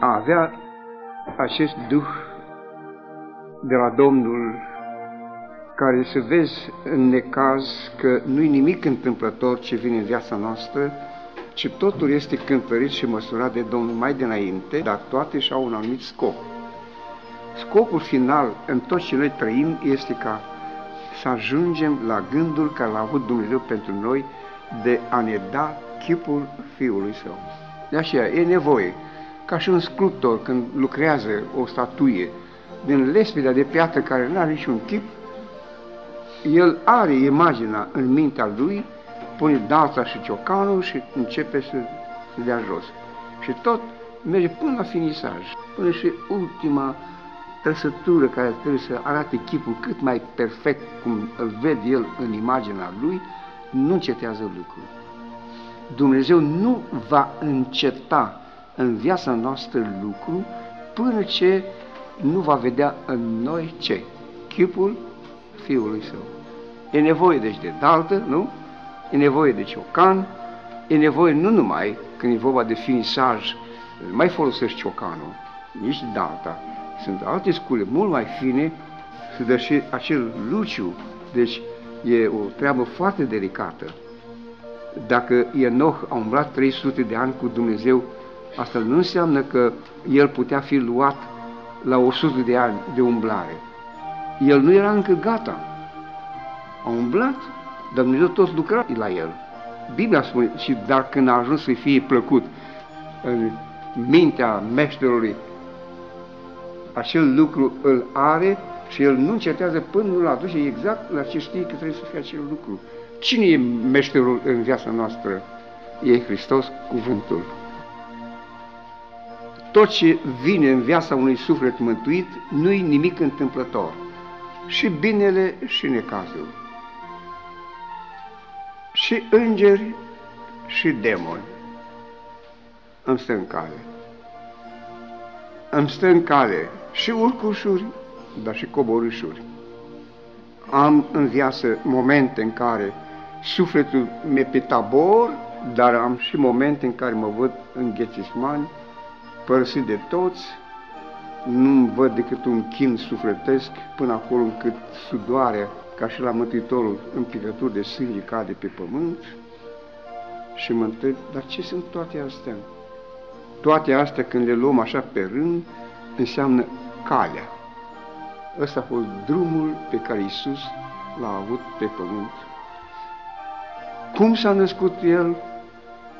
a avea acest duh de la Domnul care să vezi în necaz că nu-i nimic întâmplător ce vine în viața noastră, ci totul este cântărit și măsurat de Domnul mai dinainte, dar toate și-au un anumit scop. Scopul final în tot ce noi trăim este ca să ajungem la gândul care l-a avut Dumnezeu pentru noi de a ne da chipul Fiului Său. De aceea e nevoie, ca și un sculptor când lucrează o statuie, din lesbida de piatră care nu are niciun chip, el are imaginea în mintea lui, pune dalța și ciocanul și începe să se dea jos. Și tot merge până la finisaj, până și ultima trăsătură care trebuie să arate chipul cât mai perfect cum îl vede el în imaginea lui, nu încetează lucrul. Dumnezeu nu va înceta în viața noastră lucru până ce nu va vedea în noi ce? Chipul Fiului Său. E nevoie deci de daltă, nu? E nevoie de ciocan, e nevoie nu numai când e vorba de finisaj, mai folosești ciocanul, nici dalta. Sunt alte scule mult mai fine, să dă și acel luciu, deci e o treabă foarte delicată. Dacă Enoch a umblat 300 de ani cu Dumnezeu, asta nu înseamnă că el putea fi luat la 100 de ani de umblare. El nu era încă gata. A umblat, dar Dumnezeu tot lucra la el. Biblia spune, și dar când a ajuns să fie plăcut în mintea meșterului, acel lucru îl are și el nu încetează până nu-l aduce exact la ce știe că trebuie să fie acel lucru. Cine e meșterul în viața noastră? E Hristos, cuvântul. Tot ce vine în viața unui suflet mântuit nu-i nimic întâmplător. Și binele și necazul. Și îngeri și demoni îmi stă în cale. Îmi stă în cale și urcușuri, dar și coborâșuri. Am în viață momente în care sufletul mi-e pe tabor, dar am și momente în care mă văd în ghețismani, părăsit de toți, nu văd decât un chin sufletesc până acolo încât sudoarea, ca și la Mântuitorul, în picături de sânge cade pe pământ și mă întreb, dar ce sunt toate astea? Toate astea, când le luăm așa pe rând, înseamnă calea. Ăsta a fost drumul pe care Isus l-a avut pe pământ. Cum s-a născut El?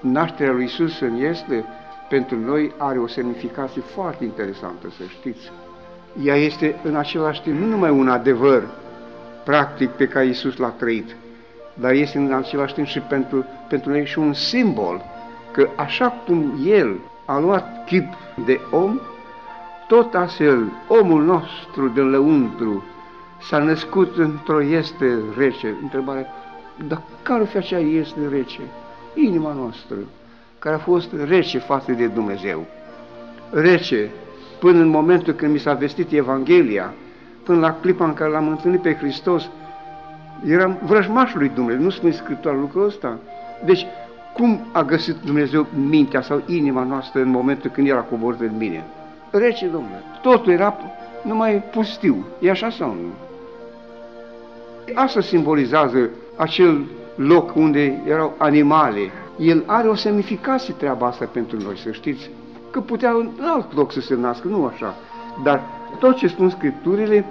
Nașterea lui Isus în este pentru noi are o semnificație foarte interesantă, să știți. Ea este în același timp nu numai un adevăr practic pe care Isus l-a trăit, dar este în același timp și pentru, pentru noi și un simbol că așa cum El a luat chip de om, tot astfel omul nostru de lăuntru s-a născut într-o este rece. Întrebarea, dar care fi acea este rece? Inima noastră care a fost rece față de Dumnezeu. Rece până în momentul când mi s-a vestit Evanghelia, până la clipa în care l-am întâlnit pe Hristos, eram vrăjmașul lui Dumnezeu, nu spune Scriptura lucrul ăsta. Deci, cum a găsit Dumnezeu mintea sau inima noastră în momentul când era coborât în mine? Rece, Domnule. Totul era numai pustiu. E așa sau nu? Asta simbolizează acel loc unde erau animale, el are o semnificație treaba asta pentru noi, să știți, că putea în alt loc să se nască, nu așa. Dar tot ce spun Scripturile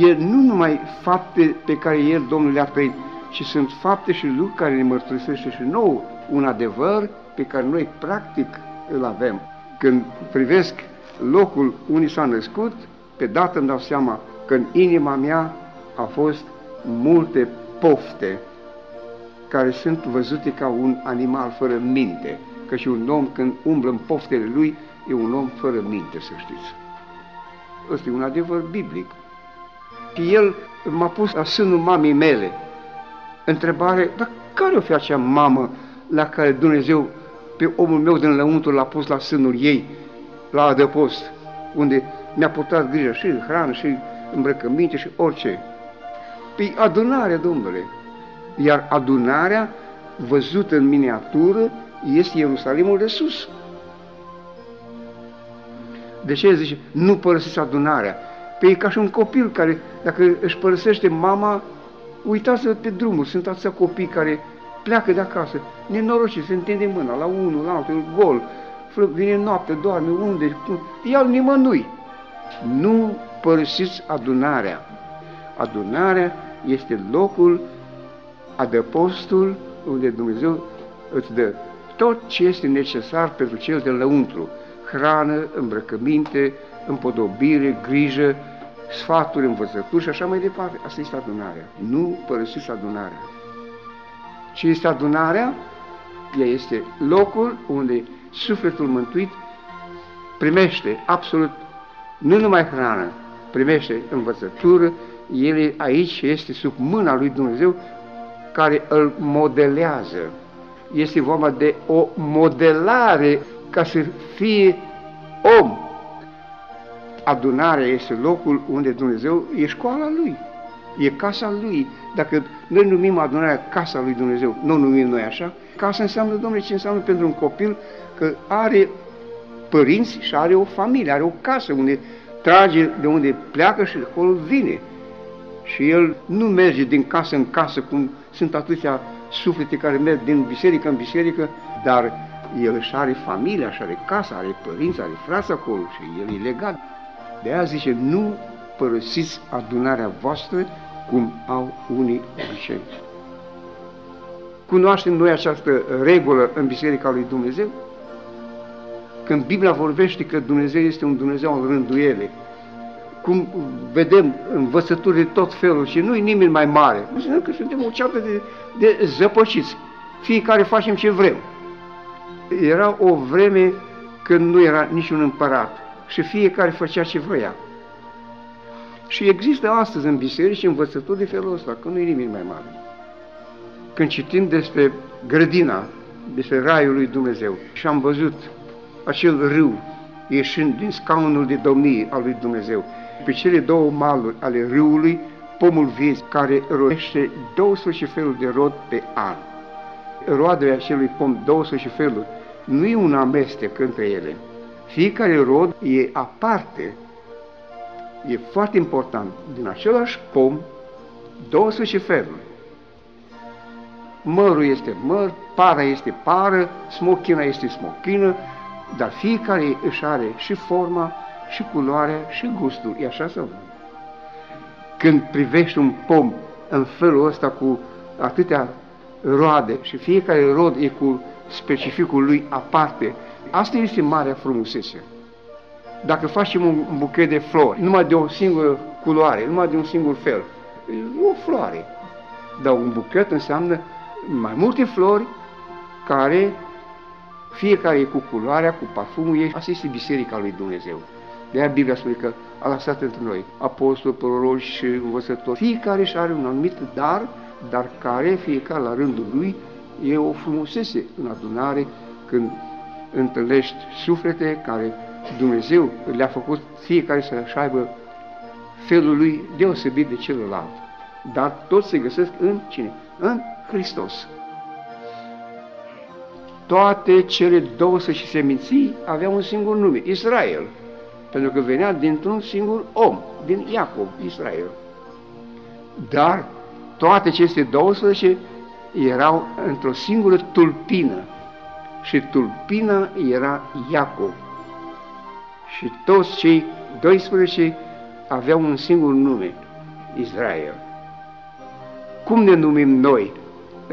e nu numai fapte pe care El, Domnul, le-a trăit, ci sunt fapte și lucruri care ne mărturisește și nou un adevăr pe care noi practic îl avem. Când privesc locul unde s-a născut, pe dată îmi dau seama că în inima mea a fost multe pofte care sunt văzute ca un animal fără minte, că și un om când umblă în poftele lui e un om fără minte, să știți. Ăsta e un adevăr biblic. Și el m-a pus la sânul mamei mele. Întrebare, dar care o fi acea mamă la care Dumnezeu pe omul meu din lăuntru l-a pus la sânul ei, la adăpost, unde mi-a purtat grijă și hrană, și îmbrăcăminte, și orice. Păi adunare, Domnule, iar adunarea văzută în miniatură este Ierusalimul de sus. De ce zice, nu părăsiți adunarea? Pe e ca și un copil care, dacă își părăsește mama, uitați-vă pe drumul, sunt atâția copii care pleacă de acasă, nenorociți, se întinde mâna la unul, la altul, gol, vine noapte, doarme, unde, ia-l nimănui. Nu părăsiți adunarea. Adunarea este locul, adăpostul unde Dumnezeu îți dă tot ce este necesar pentru cel de lăuntru, hrană, îmbrăcăminte, împodobire, grijă, sfaturi, învățături și așa mai departe. Asta este adunarea. Nu părăsiți adunarea. Ce este adunarea? Ea este locul unde sufletul mântuit primește absolut nu numai hrană, primește învățătură, el aici este sub mâna lui Dumnezeu care îl modelează. Este vorba de o modelare ca să fie om. Adunarea este locul unde Dumnezeu e școala lui, e casa lui. Dacă noi numim adunarea casa lui Dumnezeu, nu numim noi așa, casa înseamnă, domnule, ce înseamnă pentru un copil că are părinți și are o familie, are o casă unde trage de unde pleacă și de acolo vine. Și el nu merge din casă în casă, cum sunt atâția suflete care merg din biserică în biserică, dar el își are familia, și are casa, are părinți, are frați acolo și el e legat. De aia zice, nu părăsiți adunarea voastră cum au unii obicei. Cunoaștem noi această regulă în Biserica lui Dumnezeu? Când Biblia vorbește că Dumnezeu este un Dumnezeu al rânduielei, cum vedem învățături de tot felul și nu-i nimeni mai mare, înseamnă că suntem o ceată de, de zăpăciți. Fiecare facem ce vrem. Era o vreme când nu era niciun împărat și fiecare făcea ce vrea. Și există astăzi în biserici învățături de felul ăsta, că nu e nimic mai mare. Când citim despre grădina, despre raiul lui Dumnezeu și am văzut acel râu ieșind din scaunul de domnie al lui Dumnezeu, pe cele două maluri ale râului, pomul viz care rodește 12 feluri de rod pe an. Roadele acelui pom 12 feluri nu e un amestec între ele. Fiecare rod e aparte. E foarte important. Din același pom, 12 feluri. Mărul este măr, para este pară, smochina este smochină, dar fiecare își are și forma, și culoarea, și gustul. E așa sau Când privești un pom în felul ăsta cu atâtea roade și fiecare rod e cu specificul lui aparte, asta este marea frumusețe. Dacă facem un buchet de flori, numai de o singură culoare, numai de un singur fel, e o floare. Dar un buchet înseamnă mai multe flori care fiecare e cu culoarea, cu parfumul ei. Asta este Biserica lui Dumnezeu. De aia Biblia spune că a lăsat între noi apostoli, proroși și învățători. Fiecare și are un anumit dar, dar care, fiecare la rândul lui, e o frumusețe în adunare când întâlnești suflete care Dumnezeu le-a făcut fiecare să-și aibă felul lui deosebit de celălalt. Dar toți se găsesc în cine? În Hristos. Toate cele 12 seminții aveau un singur nume, Israel, pentru că venea dintr-un singur om, din Iacob, Israel. Dar toate aceste 12 erau într-o singură tulpină și tulpina era Iacob. Și toți cei 12 aveau un singur nume, Israel. Cum ne numim noi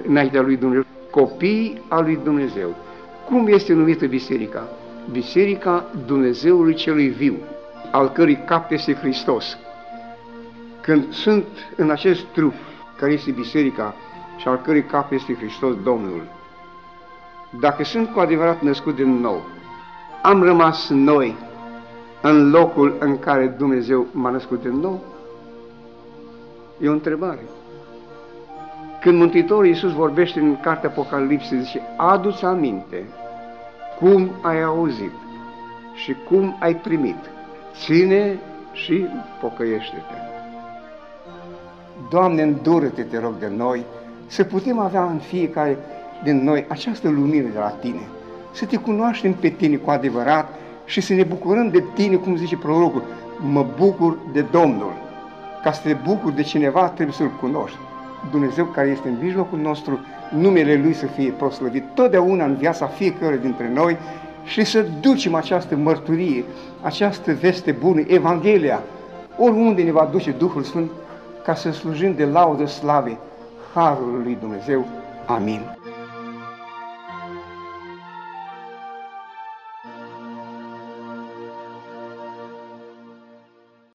înaintea lui Dumnezeu? Copii al lui Dumnezeu. Cum este numită biserica? Biserica Dumnezeului celui viu, al cărui cap este Hristos. Când sunt în acest trup, care este biserica și al cărui cap este Hristos Domnul, dacă sunt cu adevărat născut din nou, am rămas noi în locul în care Dumnezeu m-a născut din nou? E o întrebare. Când Mântuitorul Iisus vorbește în cartea Apocalipsei, zice, adu-ți aminte cum ai auzit și cum ai primit. Ține și pocăiește-te. Doamne, îndură-te, te rog, de noi, să putem avea în fiecare din noi această lumină de la Tine, să te cunoaștem pe Tine cu adevărat și să ne bucurăm de tine, cum zice prorocul, mă bucur de Domnul. Ca să te bucuri de cineva, trebuie să-L cunoști. Dumnezeu care este în mijlocul nostru, numele Lui să fie proslăvit totdeauna în viața fiecare dintre noi și să ducem această mărturie, această veste bună, Evanghelia, oriunde ne va duce Duhul Sfânt, ca să slujim de laudă slave Harul lui Dumnezeu. Amin.